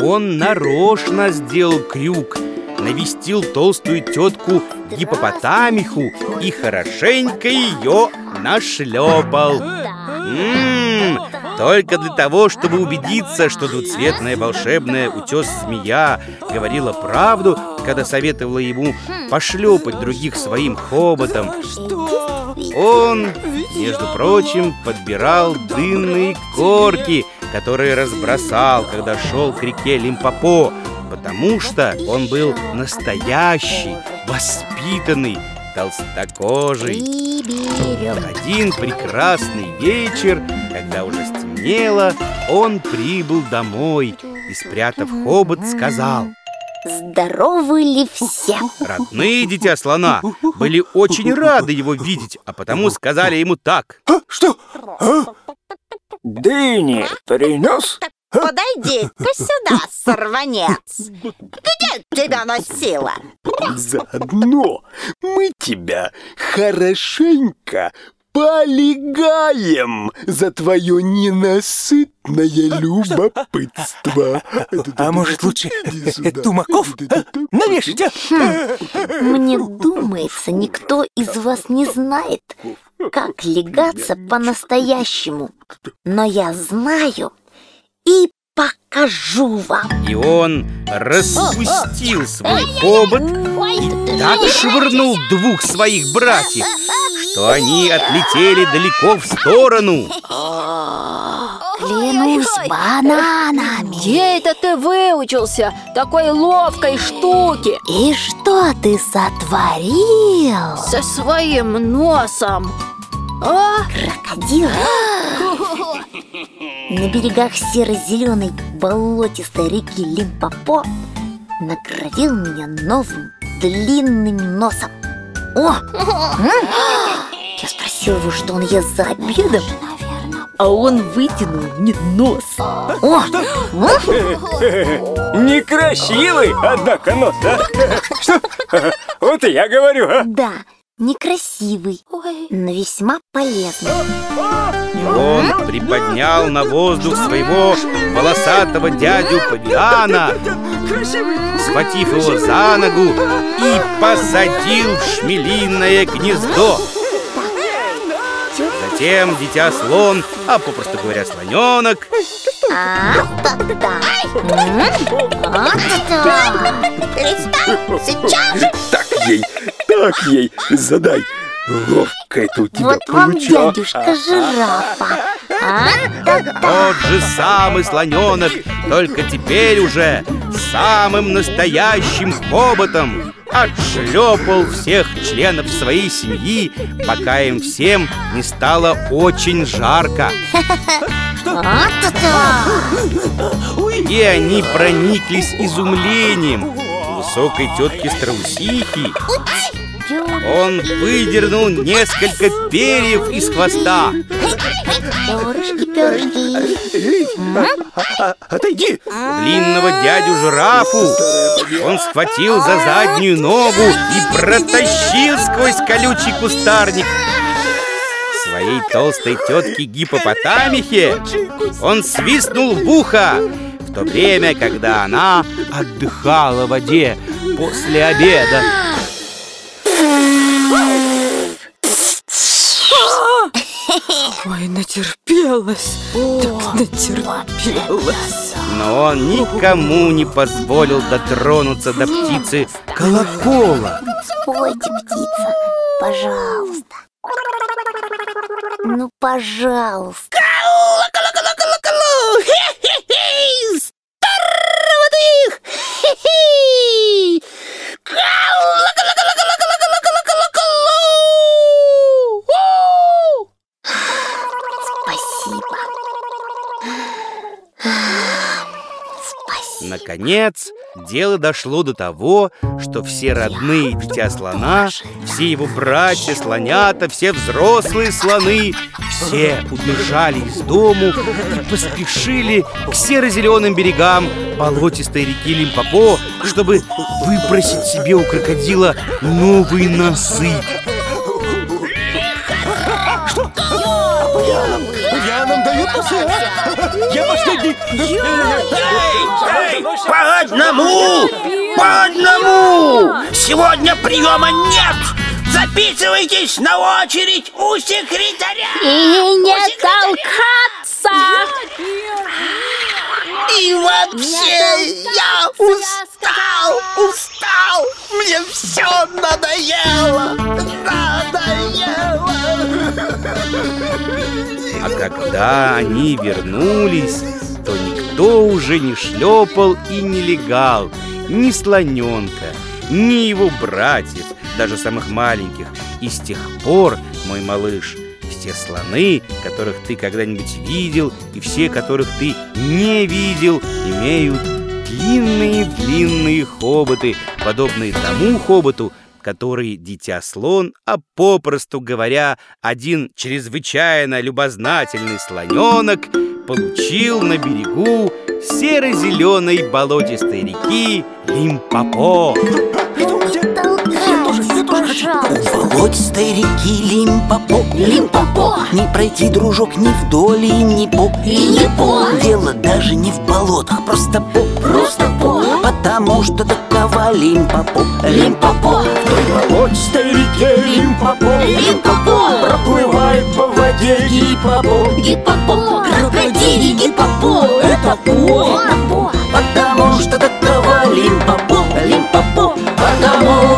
Он нарочно сделал крюк Навестил толстую тетку гипопотамиху И хорошенько ее нашлепал М-м, Только для того, чтобы убедиться, что двуцветная волшебная утес-змея говорила правду Когда советовала ему пошлепать других своим хоботом. Он, между прочим, подбирал дынные корки Которые разбросал, когда шел к реке Лимпопо Потому что он был настоящий, воспитанный, толстокожий Один прекрасный вечер, когда уже стемнело, он прибыл домой И, спрятав хобот, сказал Здоровы ли все? Родные дитя слона были очень рады его видеть, а потому сказали ему так а, Что? А? Дыни принес? Подойди-ка сюда, сорванец Где тебя носила? Заодно мы тебя хорошенько полегаем за твое ненасытное любопытство. А может лучше Тумаков навешать, а? Мне думается, никто из вас не знает, как легаться по-настоящему. Но я знаю и покажу вам. И он распустил свой хобот и так швырнул двух своих братьев, что они отлетели далеко в сторону. Клянусь бананами. Где это ты выучился такой ловкой штуки? И что ты сотворил? Со своим носом. А? Крокодил? На берегах серо-зеленой болотистой реки Лимпопо наградил меня новым длинным носом. О! Я спросил его, что он ест за обедом, а он вытянул мне нос. О! Некрасивый, однако, нос, а? Что? Вот и я говорю, а? Да, некрасивый, но весьма полезный. И он приподнял на воздух своего волосатого дядю Павиана, схватив его за ногу и посадил в шмелиное гнездо. Затем дитя слон, а попросту говоря слоненок, Сейчас же! Так ей, так ей, задай. Ловко это у тебя Вот вам получалось. дядюшка жирафа. А? тот же самый слоненок, только теперь уже самым настоящим хоботом отшлепал всех членов своей семьи, пока им всем не стало очень жарко. И они прониклись изумлением высокой тетки Страусихи. Он выдернул несколько перьев из хвоста. Перышки, перышки. Отойди. Длинного дядю жирафу он схватил за заднюю ногу и протащил сквозь колючий кустарник. Своей толстой тетке гипопотамихе он свистнул в ухо, в то время, когда она отдыхала в воде после обеда. Ой, натерпелась, так натерпелась. Но он никому не позволил дотронуться до птицы колокола. Спойте, птица, пожалуйста. Ну, пожалуйста. Здорово ты их! Хи-хи! Спасибо. Спасибо. Наконец, дело дошло до того, что все родные дитя слона, все его братья, слонята, все взрослые слоны, все убежали из дому и поспешили к серо-зеленым берегам болотистой реки Лимпопо, чтобы выпросить себе у крокодила новые носы. Последний! Эй, по одному! По одному! Сегодня приема нет! Записывайтесь на очередь у секретаря! И не толкаться! И вообще, я устал, устал! Мне все надоело! Надоело! А когда они вернулись, то никто уже не шлепал и не легал. Ни слоненка, ни его братьев, даже самых маленьких. И с тех пор, мой малыш, все слоны, которых ты когда-нибудь видел И все, которых ты не видел, имеют длинные-длинные хоботы Подобные тому хоботу, который дитя слон, а попросту говоря, один чрезвычайно любознательный слоненок получил на берегу серо-зеленой болотистой реки Лимпопо. Вплоть старой реки Лимпопо Лимпопо. Не пройти, дружок, ни вдоль и ни по. И не по. Дело даже не в болотах, просто по. Просто по. Потому что такова Лимпопо. Лимпопо. В той болотистой реке Лимпопо. Лимпопо. Проплывает по воде гипопо. Гипопо. Крокодили гипопо. Это по. Потому что такова Лимпопо. Лимпопо. Потому